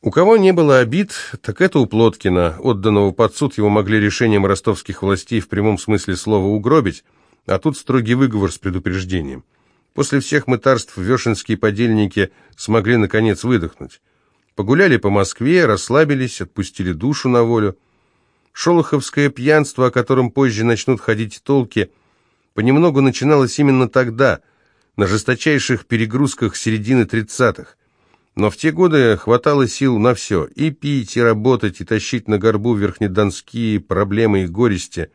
У кого не было обид, так это у Плоткина. Отданного под суд его могли решением ростовских властей в прямом смысле слова угробить, а тут строгий выговор с предупреждением. После всех мытарств вешенские подельники смогли наконец выдохнуть. Погуляли по Москве, расслабились, отпустили душу на волю. Шолоховское пьянство, о котором позже начнут ходить толки, понемногу начиналось именно тогда, на жесточайших перегрузках середины тридцатых. Но в те годы хватало сил на все. И пить, и работать, и тащить на горбу верхнедонские проблемы и горести.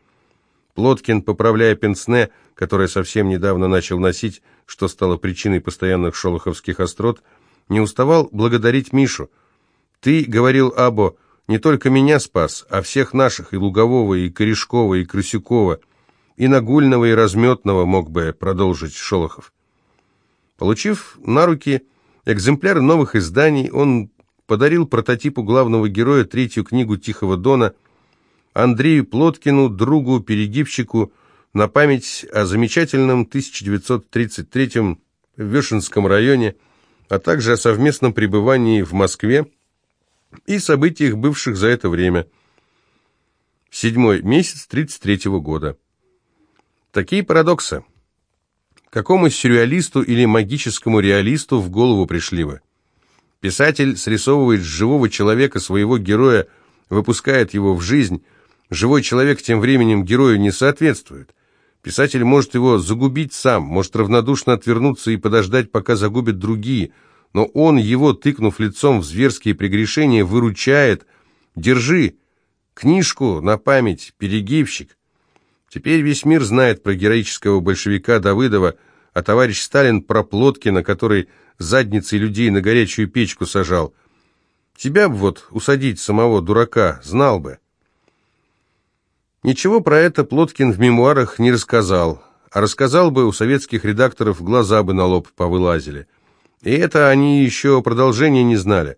Плоткин, поправляя пенсне, которое совсем недавно начал носить, что стало причиной постоянных шолоховских острот, не уставал благодарить Мишу. «Ты, — говорил Або, — не только меня спас, а всех наших, и Лугового, и Корешкова, и Крысюкова, и Нагульного, и Разметного мог бы продолжить Шолохов». Получив на руки Экземпляры новых изданий он подарил прототипу главного героя третью книгу «Тихого дона» Андрею Плоткину, другу-перегибщику, на память о замечательном 1933 в Вешенском районе, а также о совместном пребывании в Москве и событиях, бывших за это время. Седьмой месяц 33 года. Такие парадоксы. Какому сюрреалисту или магическому реалисту в голову пришли бы? Писатель срисовывает живого человека, своего героя, выпускает его в жизнь. Живой человек тем временем герою не соответствует. Писатель может его загубить сам, может равнодушно отвернуться и подождать, пока загубят другие, но он, его тыкнув лицом в зверские прегрешения, выручает. «Держи! Книжку на память, перегибщик!» Теперь весь мир знает про героического большевика Давыдова, а товарищ Сталин про Плоткина, который задницей людей на горячую печку сажал. Тебя бы вот усадить самого дурака, знал бы. Ничего про это Плоткин в мемуарах не рассказал, а рассказал бы, у советских редакторов глаза бы на лоб повылазили. И это они еще продолжения не знали.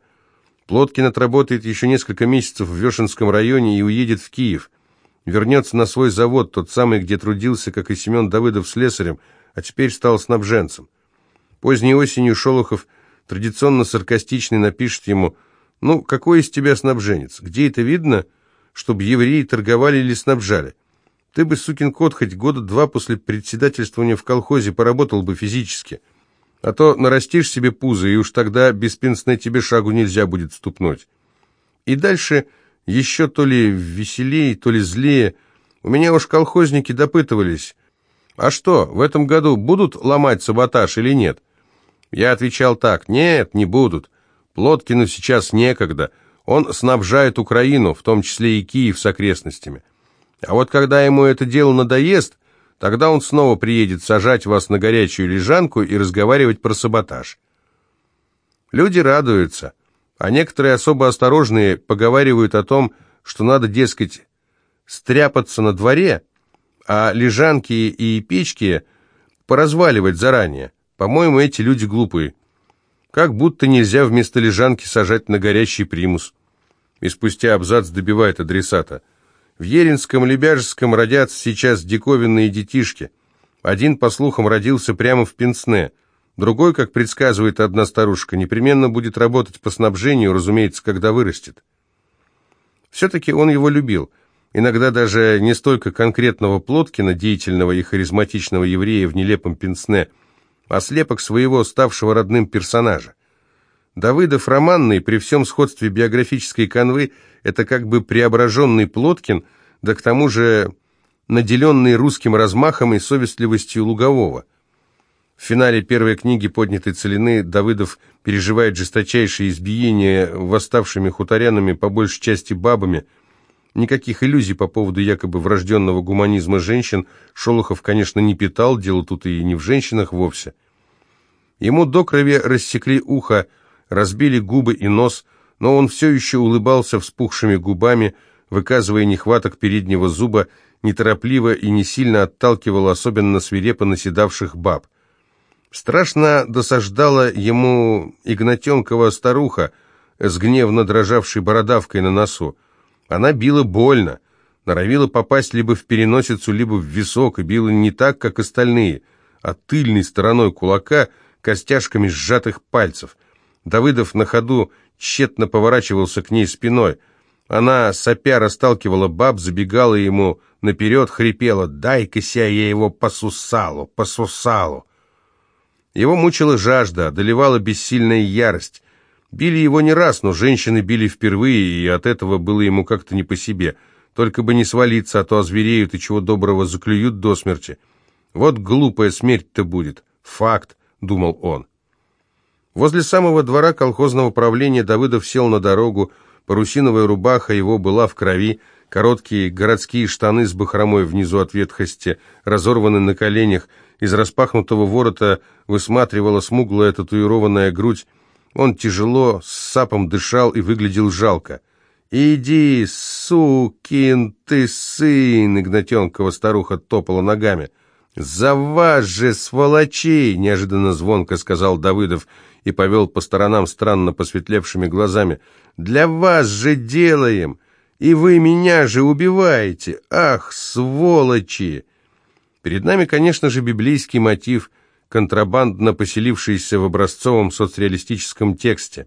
Плоткин отработает еще несколько месяцев в Вешенском районе и уедет в Киев вернется на свой завод, тот самый, где трудился, как и Семен Давыдов, слесарем, а теперь стал снабженцем. Поздней осенью Шолохов, традиционно саркастичный, напишет ему, «Ну, какой из тебя снабженец? Где это видно, чтобы евреи торговали или снабжали? Ты бы, сукин кот, хоть года два после председательствования в колхозе поработал бы физически, а то нарастишь себе пузо, и уж тогда без пенсне тебе шагу нельзя будет ступнуть». И дальше еще то ли веселее, то ли злее. У меня уж колхозники допытывались. А что, в этом году будут ломать саботаж или нет? Я отвечал так, нет, не будут. Плоткину сейчас некогда. Он снабжает Украину, в том числе и Киев с окрестностями. А вот когда ему это дело надоест, тогда он снова приедет сажать вас на горячую лежанку и разговаривать про саботаж. Люди радуются а некоторые особо осторожные поговаривают о том, что надо, дескать, стряпаться на дворе, а лежанки и печки поразваливать заранее. По-моему, эти люди глупые. Как будто нельзя вместо лежанки сажать на горящий примус. И спустя абзац добивает адресата. В Еринском Лебяжском родятся сейчас диковинные детишки. Один, по слухам, родился прямо в Пенсне – Другой, как предсказывает одна старушка, непременно будет работать по снабжению, разумеется, когда вырастет. Все-таки он его любил. Иногда даже не столько конкретного Плоткина, деятельного и харизматичного еврея в нелепом пенсне, а слепок своего, ставшего родным персонажа. Давыдов романный, при всем сходстве биографической канвы, это как бы преображенный Плоткин, да к тому же наделенный русским размахом и совестливостью Лугового – в финале первой книги «Поднятой целины» Давыдов переживает жесточайшее избиение восставшими хуторянами, по большей части бабами. Никаких иллюзий по поводу якобы врожденного гуманизма женщин Шолохов, конечно, не питал, дело тут и не в женщинах вовсе. Ему до крови рассекли ухо, разбили губы и нос, но он все еще улыбался вспухшими губами, выказывая нехваток переднего зуба, неторопливо и не сильно отталкивал особенно свирепо наседавших баб. Страшно досаждала ему Игнатенкова старуха с гневно дрожавшей бородавкой на носу. Она била больно, норовила попасть либо в переносицу, либо в висок, и била не так, как остальные, а тыльной стороной кулака, костяшками сжатых пальцев. Давыдов на ходу тщетно поворачивался к ней спиной. Она, сопя, расталкивала баб, забегала ему наперед, хрипела «Дай-ка я его по сусалу, по сусалу!» Его мучила жажда, одолевала бессильная ярость. Били его не раз, но женщины били впервые, и от этого было ему как-то не по себе. Только бы не свалиться, а то озвереют и чего доброго заклюют до смерти. Вот глупая смерть-то будет. Факт, думал он. Возле самого двора колхозного правления Давыдов сел на дорогу, парусиновая рубаха его была в крови, короткие городские штаны с бахромой внизу от ветхости, разорваны на коленях, из распахнутого ворота высматривала смуглая татуированная грудь, он тяжело, с сапом дышал и выглядел жалко. «Иди, сукин ты сын!» — Игнатенкова старуха топала ногами. «За вас же, сволочей!» — неожиданно звонко сказал Давыдов и повел по сторонам странно посветлевшими глазами. «Для вас же делаем! И вы меня же убиваете! Ах, сволочи!» Перед нами, конечно же, библейский мотив — контрабандно поселившийся в образцовом соцреалистическом тексте.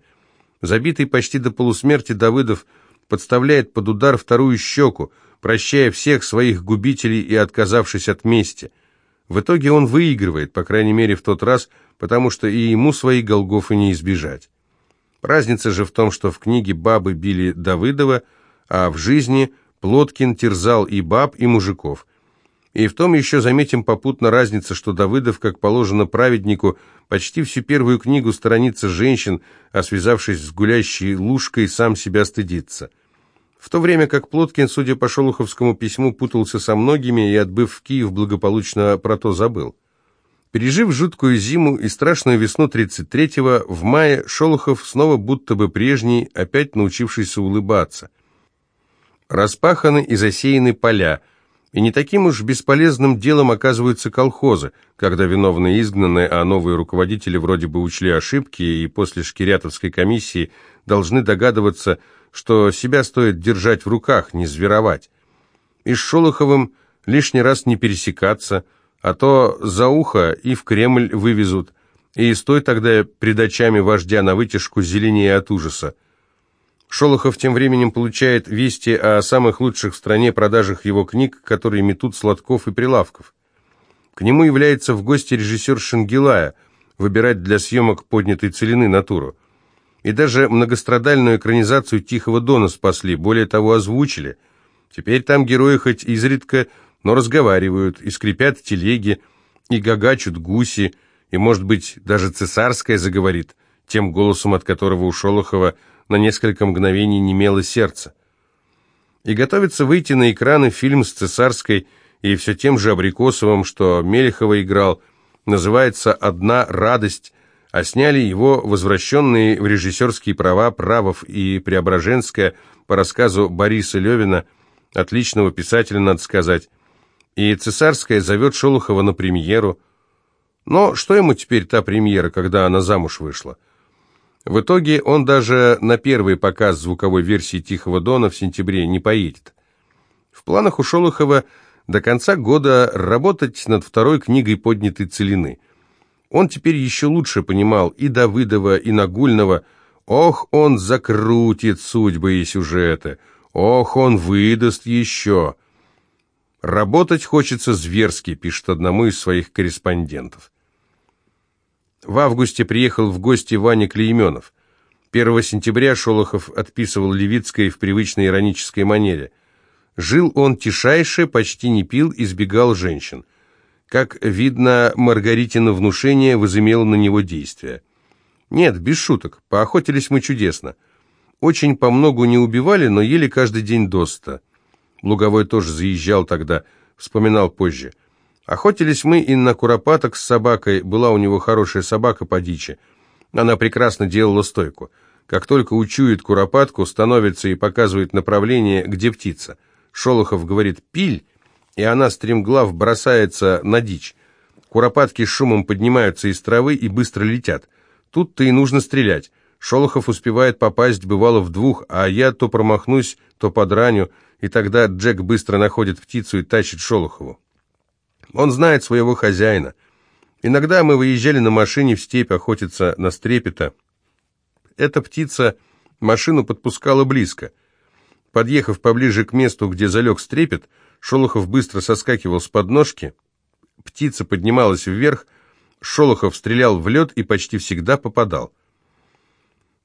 Забитый почти до полусмерти Давыдов подставляет под удар вторую щеку, прощая всех своих губителей и отказавшись от мести. В итоге он выигрывает, по крайней мере в тот раз, потому что и ему свои Голгофы не избежать. Разница же в том, что в книге бабы били Давыдова, а в жизни Плоткин терзал и баб, и мужиков. И в том еще заметим попутно разница, что Давыдов, как положено праведнику, почти всю первую книгу сторонится женщин, а связавшись с гулящей лужкой, сам себя стыдится. В то время как Плоткин, судя по Шолоховскому письму, путался со многими и, отбыв в Киев, благополучно про то забыл. Пережив жуткую зиму и страшную весну 33-го, в мае Шолохов снова будто бы прежний, опять научившийся улыбаться. Распаханы и засеяны поля – и не таким уж бесполезным делом оказываются колхозы, когда виновные изгнаны, а новые руководители вроде бы учли ошибки и после шкирятовской комиссии должны догадываться, что себя стоит держать в руках, не зверовать. И с Шолоховым лишний раз не пересекаться, а то за ухо и в Кремль вывезут, и стой тогда пред очами вождя на вытяжку зеленее от ужаса. Шолохов тем временем получает вести о самых лучших в стране продажах его книг, которые метут Сладков и Прилавков. К нему является в гости режиссер Шангелая, выбирать для съемок поднятой целины натуру. И даже многострадальную экранизацию «Тихого дона» спасли, более того, озвучили. Теперь там герои хоть изредка, но разговаривают, и скрипят телеги, и гагачут гуси, и, может быть, даже цесарская заговорит, тем голосом, от которого у Шолохова – на несколько мгновений немело сердце. И готовится выйти на экраны фильм с Цесарской и все тем же Абрикосовым, что Мелехова играл, называется «Одна радость», а сняли его возвращенные в режиссерские права Правов и Преображенская по рассказу Бориса Левина, отличного писателя, надо сказать. И Цесарская зовет Шолохова на премьеру. Но что ему теперь та премьера, когда она замуж вышла? В итоге он даже на первый показ звуковой версии «Тихого дона» в сентябре не поедет. В планах у Шолохова до конца года работать над второй книгой поднятой целины. Он теперь еще лучше понимал и Давыдова, и Нагульного. Ох, он закрутит судьбы и сюжеты. Ох, он выдаст еще. Работать хочется зверски, пишет одному из своих корреспондентов. В августе приехал в гости Ваня Клейменов. 1 сентября Шолохов отписывал Левицкой в привычной иронической манере. Жил он тишайше, почти не пил, избегал женщин. Как видно, Маргаритина внушение возымело на него действие. Нет, без шуток, поохотились мы чудесно. Очень по многу не убивали, но ели каждый день доста. Луговой тоже заезжал тогда, вспоминал позже. Охотились мы и на куропаток с собакой, была у него хорошая собака по дичи. Она прекрасно делала стойку. Как только учует куропатку, становится и показывает направление, где птица. Шолохов говорит «пиль», и она стремглав бросается на дичь. Куропатки с шумом поднимаются из травы и быстро летят. Тут-то и нужно стрелять. Шолохов успевает попасть, бывало, в двух, а я то промахнусь, то подраню, и тогда Джек быстро находит птицу и тащит Шолохову. Он знает своего хозяина. Иногда мы выезжали на машине в степь охотиться на стрепета. эта птица машину подпускала близко. Подъехав поближе к месту, где залег стрепет, Шолохов быстро соскакивал с подножки, птица поднималась вверх, Шолохов стрелял в лед и почти всегда попадал.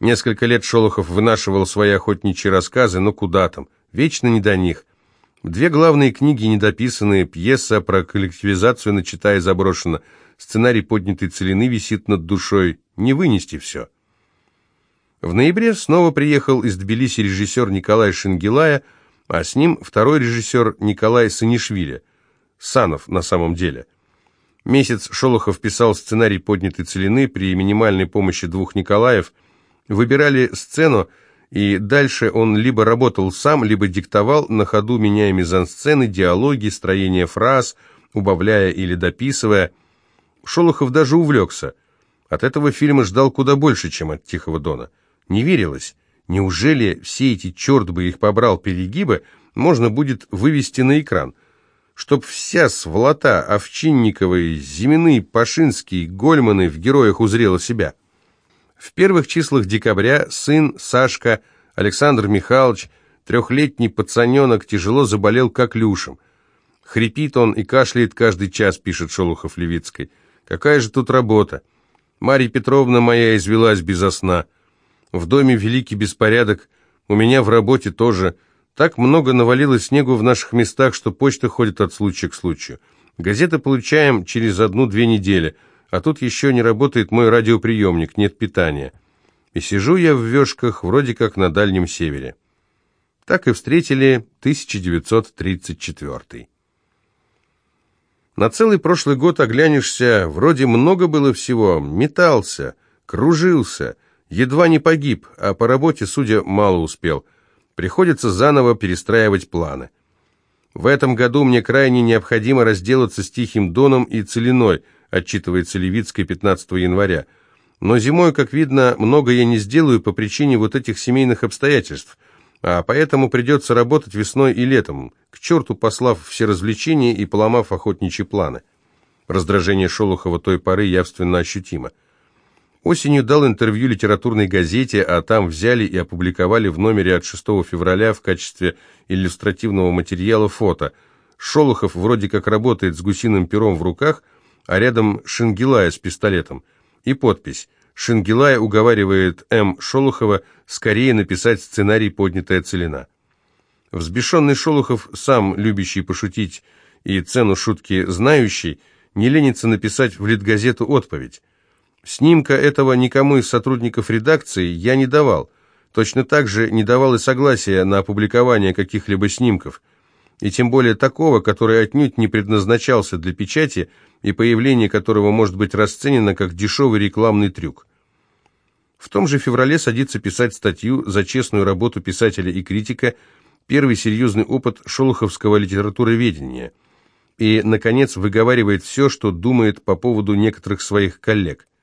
Несколько лет Шолохов вынашивал свои охотничьи рассказы, но куда там, вечно не до них. Две главные книги недописанные, пьеса про коллективизацию начата и заброшена, сценарий поднятой целины висит над душой, не вынести все. В ноябре снова приехал из Тбилиси режиссер Николай Шингилая, а с ним второй режиссер Николай Санишвили, Санов на самом деле. Месяц Шолохов писал сценарий поднятой целины при минимальной помощи двух Николаев – Выбирали сцену, и дальше он либо работал сам, либо диктовал, на ходу меняя мизансцены, диалоги, строение фраз, убавляя или дописывая. Шолохов даже увлекся. От этого фильма ждал куда больше, чем от «Тихого дона». Не верилось. Неужели все эти, черт бы их побрал, перегибы можно будет вывести на экран? Чтоб вся сволота Овчинниковой, Зимины, Пашинский, Гольманы в героях узрела себя. В первых числах декабря сын Сашка Александр Михайлович, трехлетний пацаненок, тяжело заболел как люшем. Хрипит он и кашляет каждый час, пишет Шолохов Левицкой. Какая же тут работа? Марья Петровна моя извелась безо сна. В доме великий беспорядок, у меня в работе тоже. Так много навалилось снегу в наших местах, что почта ходит от случая к случаю. Газеты получаем через одну-две недели – а тут еще не работает мой радиоприемник, нет питания. И сижу я в вешках, вроде как на Дальнем Севере. Так и встретили 1934. На целый прошлый год оглянешься, вроде много было всего, метался, кружился, едва не погиб, а по работе, судя, мало успел. Приходится заново перестраивать планы. В этом году мне крайне необходимо разделаться с Тихим Доном и Целиной – отчитывается Левицкой 15 января. Но зимой, как видно, много я не сделаю по причине вот этих семейных обстоятельств, а поэтому придется работать весной и летом, к черту послав все развлечения и поломав охотничьи планы. Раздражение Шолохова той поры явственно ощутимо. Осенью дал интервью литературной газете, а там взяли и опубликовали в номере от 6 февраля в качестве иллюстративного материала фото. Шолохов вроде как работает с гусиным пером в руках – а рядом Шингилая с пистолетом. И подпись «Шингилая уговаривает М. Шолохова скорее написать сценарий «Поднятая целина». Взбешенный Шолохов, сам любящий пошутить и цену шутки знающий, не ленится написать в Литгазету отповедь. Снимка этого никому из сотрудников редакции я не давал. Точно так же не давал и согласия на опубликование каких-либо снимков – и тем более такого, который отнюдь не предназначался для печати и появление которого может быть расценено как дешевый рекламный трюк. В том же феврале садится писать статью за честную работу писателя и критика, первый серьезный опыт шолоховского литературоведения, и, наконец, выговаривает все, что думает по поводу некоторых своих коллег –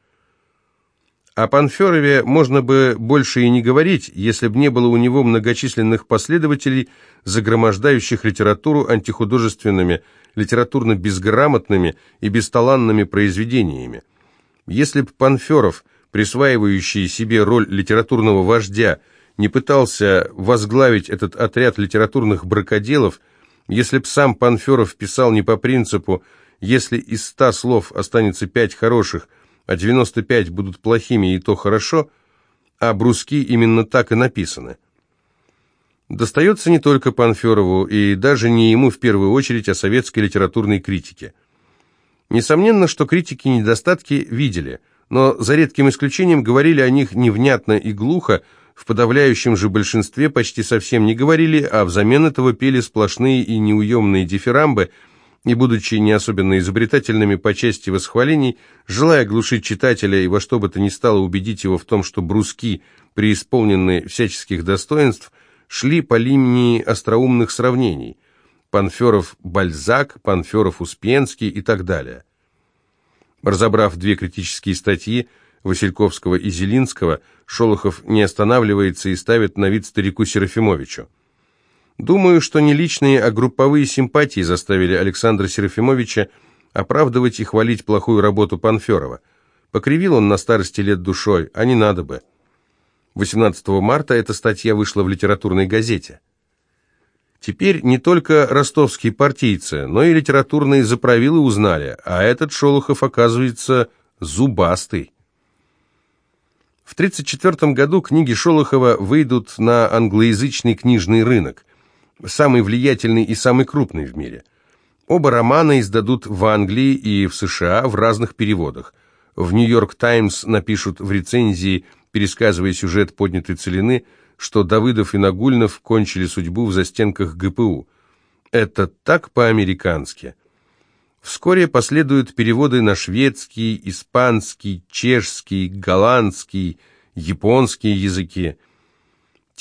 о Панферове можно бы больше и не говорить, если бы не было у него многочисленных последователей, загромождающих литературу антихудожественными, литературно-безграмотными и бесталанными произведениями. Если бы Панферов, присваивающий себе роль литературного вождя, не пытался возглавить этот отряд литературных бракоделов, если б сам Панферов писал не по принципу «если из ста слов останется пять хороших», а 95 будут плохими, и то хорошо, а бруски именно так и написаны. Достается не только Панферову, и даже не ему в первую очередь, а советской литературной критике. Несомненно, что критики недостатки видели, но за редким исключением говорили о них невнятно и глухо, в подавляющем же большинстве почти совсем не говорили, а взамен этого пели сплошные и неуемные дифирамбы – и, будучи не особенно изобретательными по части восхвалений, желая глушить читателя и во что бы то ни стало убедить его в том, что бруски, преисполненные всяческих достоинств, шли по линии остроумных сравнений. Панферов-Бальзак, Панферов-Успенский и так далее. Разобрав две критические статьи Васильковского и Зелинского, Шолохов не останавливается и ставит на вид старику Серафимовичу. Думаю, что не личные, а групповые симпатии заставили Александра Серафимовича оправдывать и хвалить плохую работу Панферова. Покривил он на старости лет душой, а не надо бы. 18 марта эта статья вышла в литературной газете. Теперь не только ростовские партийцы, но и литературные заправилы узнали, а этот Шолохов, оказывается, зубастый. В 1934 году книги Шолохова выйдут на англоязычный книжный рынок, самый влиятельный и самый крупный в мире. Оба романа издадут в Англии и в США в разных переводах. В «Нью-Йорк Таймс» напишут в рецензии, пересказывая сюжет поднятой целины, что Давыдов и Нагульнов кончили судьбу в застенках ГПУ. Это так по-американски. Вскоре последуют переводы на шведский, испанский, чешский, голландский, японский языки.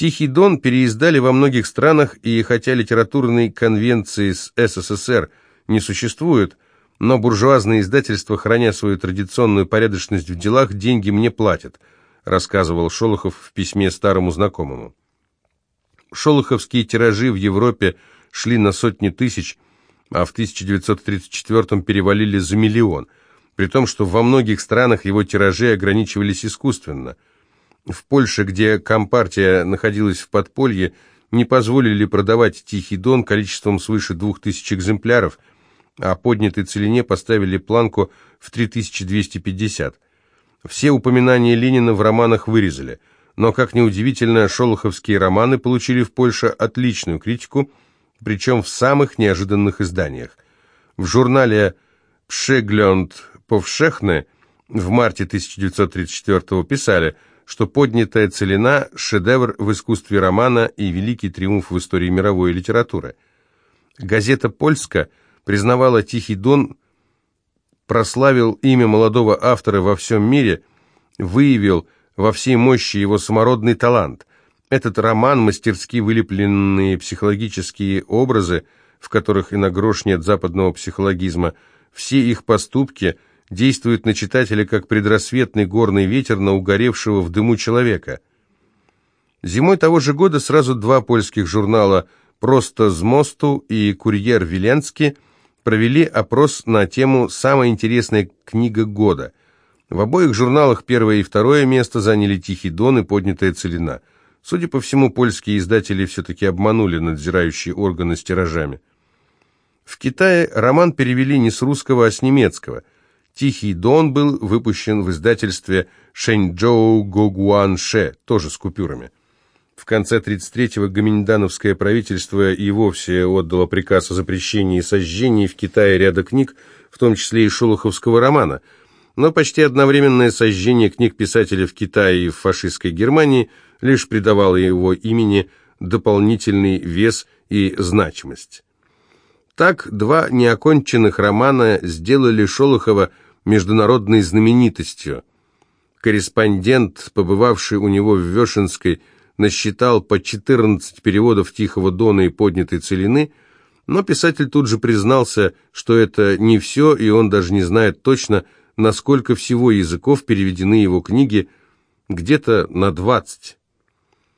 «Тихий дон» переиздали во многих странах, и хотя литературной конвенции с СССР не существует, но буржуазные издательства, храня свою традиционную порядочность в делах, деньги мне платят, рассказывал Шолохов в письме старому знакомому. Шолоховские тиражи в Европе шли на сотни тысяч, а в 1934 перевалили за миллион, при том, что во многих странах его тиражи ограничивались искусственно. В Польше, где Компартия находилась в подполье, не позволили продавать «Тихий дон» количеством свыше двух тысяч экземпляров, а поднятой целине поставили планку в 3250. Все упоминания Ленина в романах вырезали, но, как ни удивительно, шолоховские романы получили в Польше отличную критику – причем в самых неожиданных изданиях. В журнале «Пшеглянд Повшехне» в марте 1934 писали, что «Поднятая целина» – шедевр в искусстве романа и великий триумф в истории мировой литературы. Газета «Польска» признавала «Тихий дон», прославил имя молодого автора во всем мире, выявил во всей мощи его самородный талант. Этот роман, мастерски вылепленные психологические образы, в которых и на грош нет западного психологизма, все их поступки действуют на читателя как предрассветный горный ветер на угоревшего в дыму человека. Зимой того же года сразу два польских журнала «Просто з мосту» и «Курьер Веленский» провели опрос на тему «Самая интересная книга года». В обоих журналах первое и второе место заняли «Тихий дон» и «Поднятая целина». Судя по всему, польские издатели все-таки обманули надзирающие органы с тиражами. В Китае роман перевели не с русского, а с немецкого. «Тихий дон» был выпущен в издательстве «Шэньчжоу Гогуанше», тоже с купюрами. В конце 33-го гоминдановское правительство и вовсе отдало приказ о запрещении сожжений в Китае ряда книг, в том числе и шолоховского романа. Но почти одновременное сожжение книг писателя в Китае и в фашистской Германии – лишь придавало его имени дополнительный вес и значимость. Так два неоконченных романа сделали Шолохова международной знаменитостью. Корреспондент, побывавший у него в Вешенской, насчитал по 14 переводов «Тихого дона» и «Поднятой целины», но писатель тут же признался, что это не все, и он даже не знает точно, насколько всего языков переведены его книги, где-то на 20.